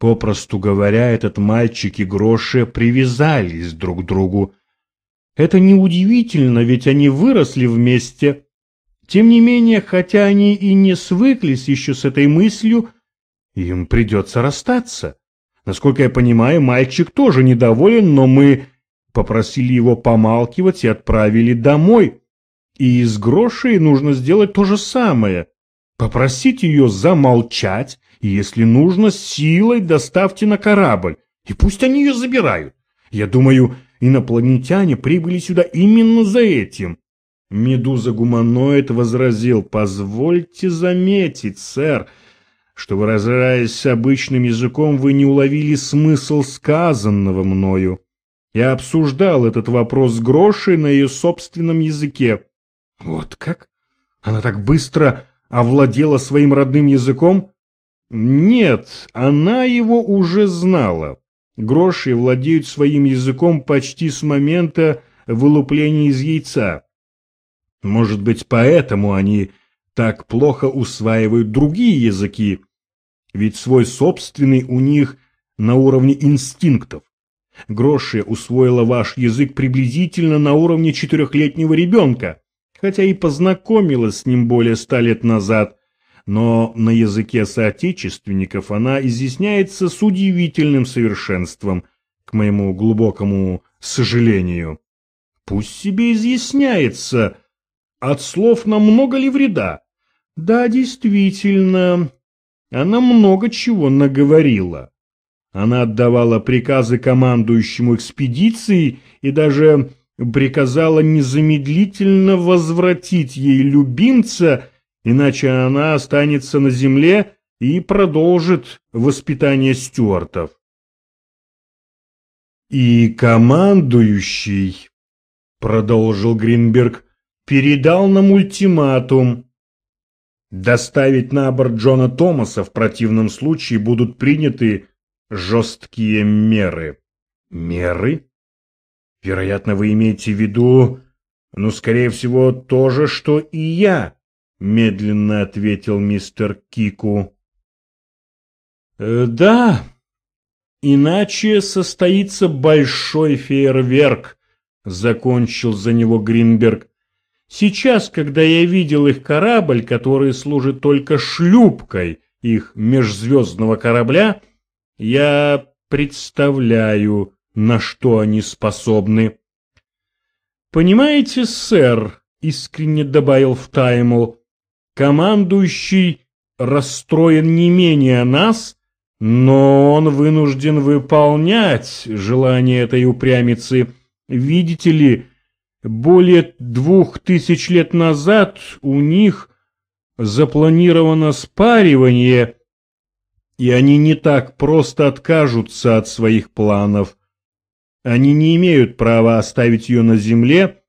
Попросту говоря, этот мальчик и Гроша привязались друг к другу. Это неудивительно, ведь они выросли вместе. Тем не менее, хотя они и не свыклись еще с этой мыслью, им придется расстаться. Насколько я понимаю, мальчик тоже недоволен, но мы попросили его помалкивать и отправили домой. И с Грошей нужно сделать то же самое. Попросить ее замолчать, и если нужно, силой доставьте на корабль, и пусть они ее забирают. Я думаю, инопланетяне прибыли сюда именно за этим. Медуза-гуманоид возразил, «Позвольте заметить, сэр, что, выражаясь обычным языком, вы не уловили смысл сказанного мною. Я обсуждал этот вопрос с Грошей на ее собственном языке». «Вот как? Она так быстро овладела своим родным языком?» «Нет, она его уже знала. Гроши владеют своим языком почти с момента вылупления из яйца». Может быть, поэтому они так плохо усваивают другие языки, ведь свой собственный у них на уровне инстинктов. Гроши усвоила ваш язык приблизительно на уровне четырехлетнего ребенка, хотя и познакомилась с ним более ста лет назад, но на языке соотечественников она изъясняется с удивительным совершенством, к моему глубокому сожалению. Пусть себе изъясняется, от слов намного ли вреда? Да, действительно, она много чего наговорила. Она отдавала приказы командующему экспедиции и даже приказала незамедлительно возвратить ей любимца, иначе она останется на земле и продолжит воспитание стюартов. И командующий, продолжил Гринберг, передал нам ультиматум. Доставить на борт Джона Томаса в противном случае будут приняты жесткие меры. Меры? Вероятно, вы имеете в виду, ну, скорее всего, то же, что и я, медленно ответил мистер Кику. Э, да, иначе состоится большой фейерверк, закончил за него Гринберг. Сейчас, когда я видел их корабль, который служит только шлюпкой их межзвездного корабля, я представляю, на что они способны. «Понимаете, сэр», — искренне добавил Втаймл, — «командующий расстроен не менее нас, но он вынужден выполнять желание этой упрямицы. Видите ли, более двух тысяч лет назад у них запланировано спаривание, и они не так просто откажутся от своих планов. Они не имеют права оставить ее на земле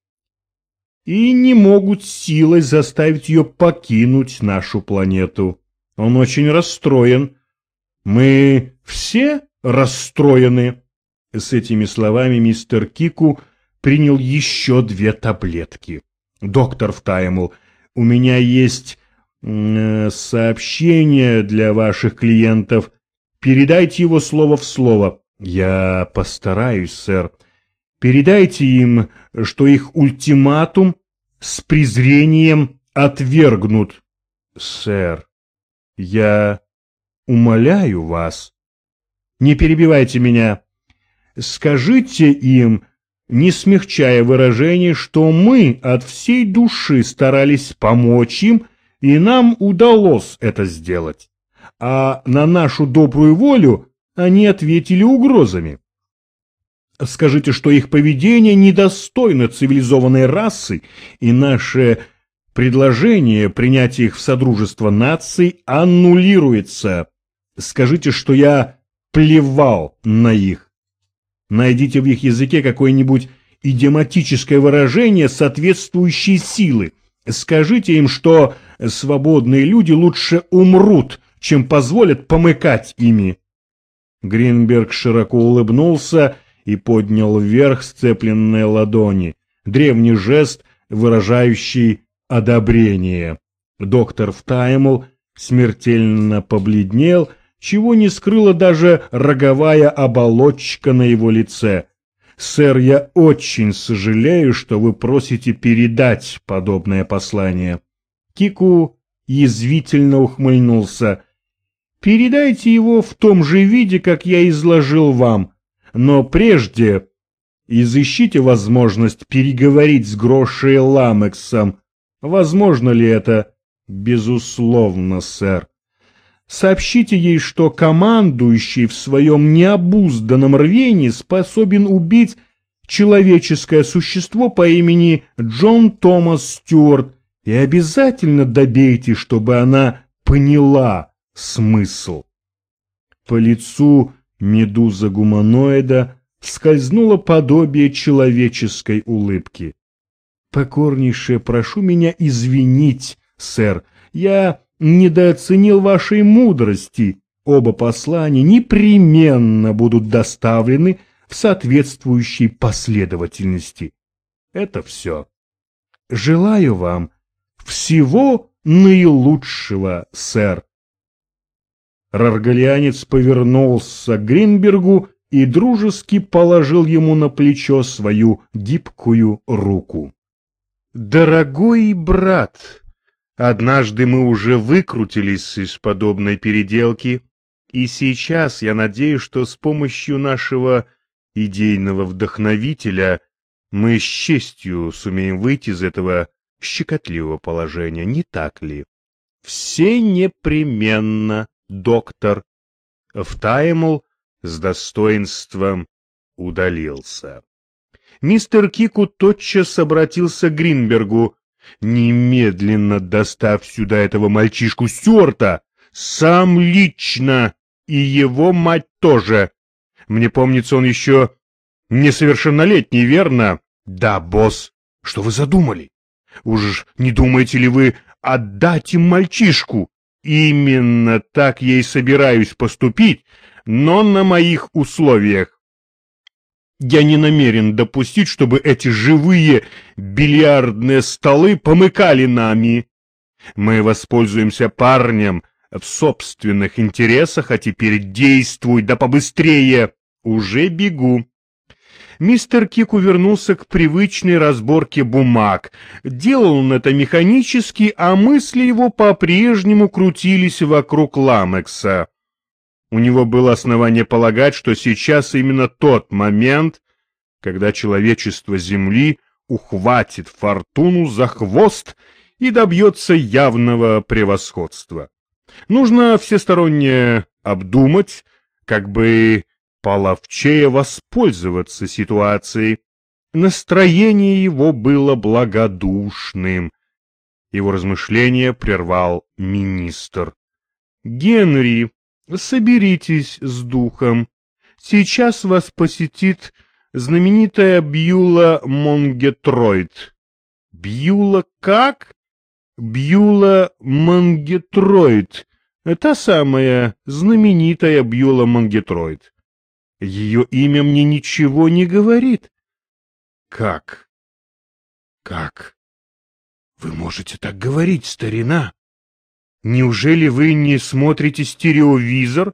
и не могут силой заставить ее покинуть нашу планету. Он очень расстроен. Мы все расстроены. С этими словами мистер Кику – принял еще две таблетки. Доктор Втаймл, у меня есть э, сообщение для ваших клиентов. Передайте его слово в слово. Я постараюсь, сэр. Передайте им, что их ультиматум с презрением отвергнут. Сэр, я умоляю вас. Не перебивайте меня. Скажите им, не смягчая выражение, что мы от всей души старались помочь им, и нам удалось это сделать. А на нашу добрую волю они ответили угрозами. Скажите, что их поведение недостойно цивилизованной расы, и наше предложение принять их в Содружество наций аннулируется. Скажите, что я плевал на их. Найдите в их языке какое-нибудь идиоматическое выражение соответствующей силы. Скажите им, что свободные люди лучше умрут, чем позволят помыкать ими. Гринберг широко улыбнулся и поднял вверх сцепленные ладони. Древний жест, выражающий одобрение. Доктор Втаймл смертельно побледнел, чего не скрыла даже роговая оболочка на его лице. «Сэр, я очень сожалею, что вы просите передать подобное послание». Кику язвительно ухмыльнулся. «Передайте его в том же виде, как я изложил вам, но прежде изыщите возможность переговорить с Грошей Ламексом. Возможно ли это? Безусловно, сэр. Сообщите ей, что командующий в своем необузданном рвении способен убить человеческое существо по имени Джон Томас Стюарт, и обязательно добейте, чтобы она поняла смысл. По лицу медуза-гуманоида скользнуло подобие человеческой улыбки. «Покорнейше прошу меня извинить, сэр, я недооценил вашей мудрости. Оба послания непременно будут доставлены в соответствующей последовательности. Это все. Желаю вам всего наилучшего, сэр. Раргалианец повернулся к Гринбергу и дружески положил ему на плечо свою гибкую руку. «Дорогой брат!» Однажды мы уже выкрутились из подобной переделки, и сейчас я надеюсь, что с помощью нашего идейного вдохновителя мы с честью сумеем выйти из этого щекотливого положения, не так ли? Все непременно, доктор. Втаймл с достоинством удалился. Мистер Кику тотчас обратился к Гринбергу. Немедленно доставь сюда этого мальчишку Стюарта, сам лично, и его мать тоже. Мне помнится, он еще несовершеннолетний, верно? Да, босс. Что вы задумали? Уж не думаете ли вы отдать им мальчишку? Именно так я и собираюсь поступить, но на моих условиях. Я не намерен допустить, чтобы эти живые бильярдные столы помыкали нами. Мы воспользуемся парнем в собственных интересах, а теперь действуй, да побыстрее. Уже бегу. Мистер Кик увернулся к привычной разборке бумаг. Делал он это механически, а мысли его по-прежнему крутились вокруг Ламекса. У него было основание полагать, что сейчас именно тот момент, когда человечество Земли ухватит фортуну за хвост и добьется явного превосходства. Нужно всесторонне обдумать, как бы половчее воспользоваться ситуацией. Настроение его было благодушным. Его размышления прервал министр. «Генри, соберитесь с духом. Сейчас вас посетит знаменитая Бьюла Монгетроид. Бьюла как? Бьюла Монгетроид. Та самая знаменитая Бьюла Монгетроид. Ее имя мне ничего не говорит. Как? Как? Вы можете так говорить, старина? Неужели вы не смотрите стереовизор?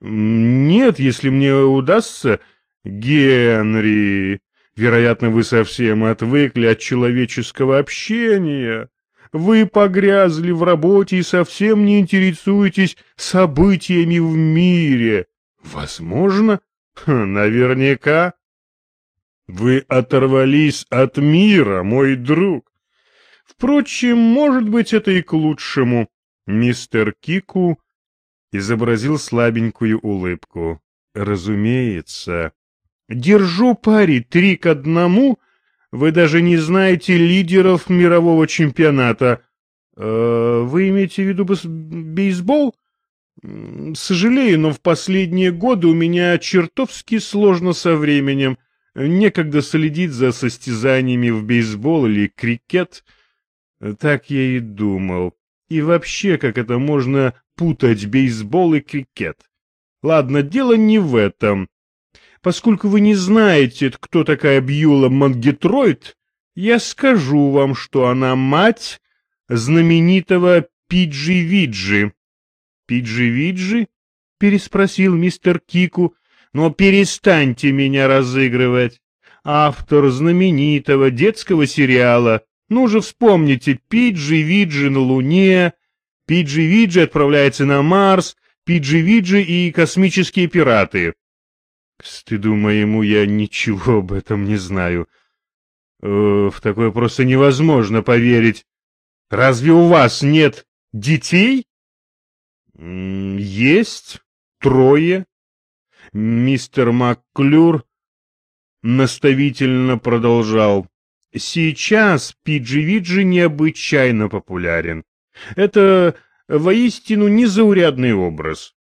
Нет, если мне удастся... Генри, вероятно, вы совсем отвыкли от человеческого общения. Вы погрязли в работе и совсем не интересуетесь событиями в мире. Возможно, наверняка. Вы оторвались от мира, мой друг. Впрочем, может быть, это и к лучшему. Мистер Кику изобразил слабенькую улыбку. Разумеется. Держу пари три к одному. Вы даже не знаете лидеров мирового чемпионата. Э, вы имеете в виду бейсбол? Сожалею, но в последние годы у меня чертовски сложно со временем. Некогда следить за состязаниями в бейсбол или крикет. Так я и думал. И вообще, как это можно путать бейсбол и крикет? Ладно, дело не в этом. Поскольку вы не знаете, кто такая Бьюла Монгетроид, я скажу вам, что она мать знаменитого Пиджи Виджи. Пиджи Виджи? переспросил мистер Кику. «Но перестаньте меня разыгрывать. Автор знаменитого детского сериала. Ну же вспомните, Пиджи Виджи на Луне, Пиджи Виджи отправляется на Марс, Пиджи Виджи и космические пираты». К стыду моему я ничего об этом не знаю. Э, в такое просто невозможно поверить. Разве у вас нет детей? Есть трое. Мистер Макклюр наставительно продолжал. Сейчас Пиджи-Виджи необычайно популярен. Это воистину незаурядный образ.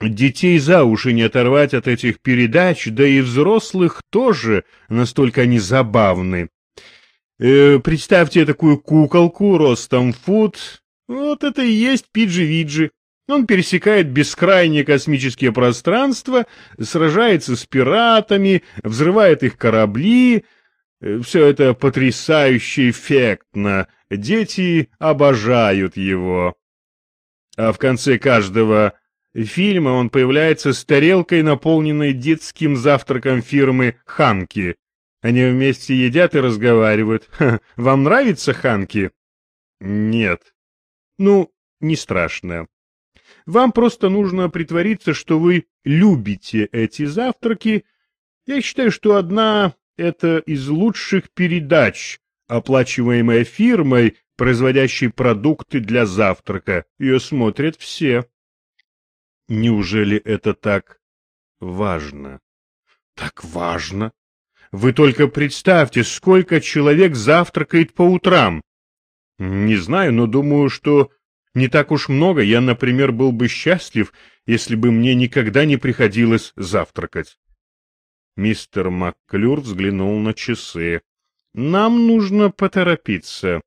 Детей за уши не оторвать от этих передач, да и взрослых тоже настолько они забавны. Э, представьте такую куколку ростом фут. Вот это и есть Пиджи-Виджи. Он пересекает бескрайние космические пространства, сражается с пиратами, взрывает их корабли. Э, Все это потрясающе эффектно. Дети обожают его. А в конце каждого фильма он появляется с тарелкой, наполненной детским завтраком фирмы «Ханки». Они вместе едят и разговаривают. Вам нравится Ханки? Нет. Ну, не страшно. Вам просто нужно притвориться, что вы любите эти завтраки. Я считаю, что одна — это из лучших передач, оплачиваемая фирмой, производящей продукты для завтрака. Ее смотрят все. Неужели это так важно? Так важно? Вы только представьте, сколько человек завтракает по утрам. Не знаю, но думаю, что не так уж много. Я, например, был бы счастлив, если бы мне никогда не приходилось завтракать. Мистер Макклюр взглянул на часы. Нам нужно поторопиться.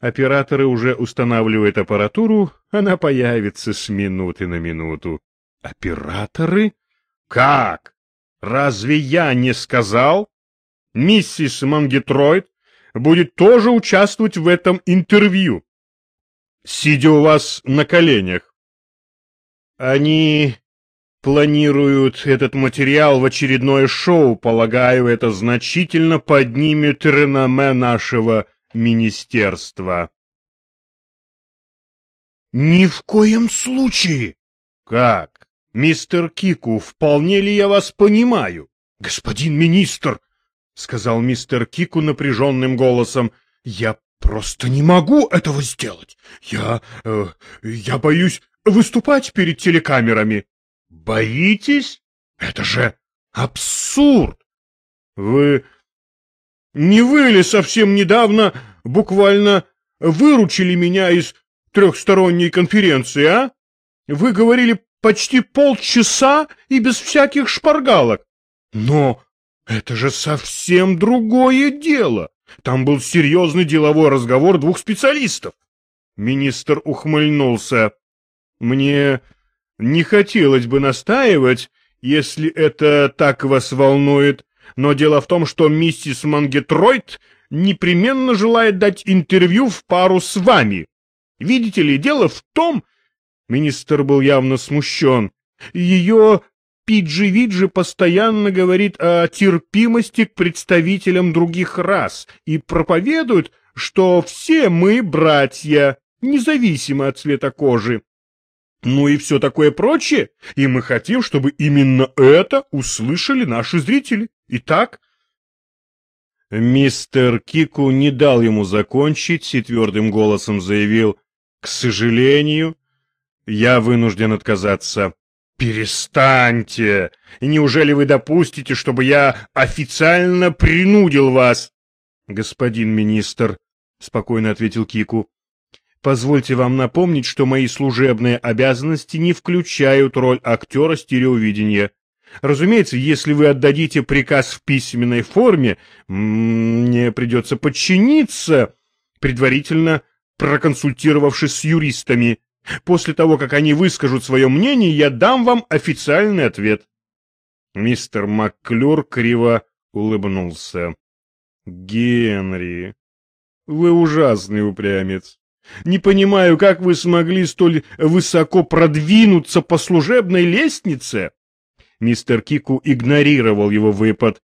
Операторы уже устанавливают аппаратуру, она появится с минуты на минуту. Операторы? Как? Разве я не сказал? миссис Мангетройд будет тоже участвовать в этом интервью, сидя у вас на коленях. Они планируют этот материал в очередное шоу, полагаю, это значительно поднимет реноме нашего министерства. Ни в коем случае. Как? Мистер Кику, вполне ли я вас понимаю? Господин министр, — сказал мистер Кику напряженным голосом. — Я просто не могу этого сделать. Я... Э, я боюсь выступать перед телекамерами. — Боитесь? Это же абсурд! Вы... Не вы ли совсем недавно буквально выручили меня из трехсторонней конференции, а? Вы говорили почти полчаса и без всяких шпаргалок. Но это же совсем другое дело. Там был серьезный деловой разговор двух специалистов. Министр ухмыльнулся. Мне не хотелось бы настаивать, если это так вас волнует, но дело в том, что миссис Мангетройд непременно желает дать интервью в пару с вами. Видите ли, дело в том... Министр был явно смущен. Ее Пиджи Виджи постоянно говорит о терпимости к представителям других рас и проповедует, что все мы братья, независимо от цвета кожи. Ну и все такое прочее, и мы хотим, чтобы именно это услышали наши зрители. Итак... Мистер Кику не дал ему закончить и твердым голосом заявил, «К сожалению, я вынужден отказаться. «Перестаньте! И неужели вы допустите, чтобы я официально принудил вас?» «Господин министр», — спокойно ответил Кику, — «позвольте вам напомнить, что мои служебные обязанности не включают роль актера стереовидения. Разумеется, если вы отдадите приказ в письменной форме, мне придется подчиниться, предварительно проконсультировавшись с юристами». После того, как они выскажут свое мнение, я дам вам официальный ответ. Мистер Макклюр криво улыбнулся. Генри, вы ужасный упрямец. Не понимаю, как вы смогли столь высоко продвинуться по служебной лестнице?» Мистер Кику игнорировал его выпад.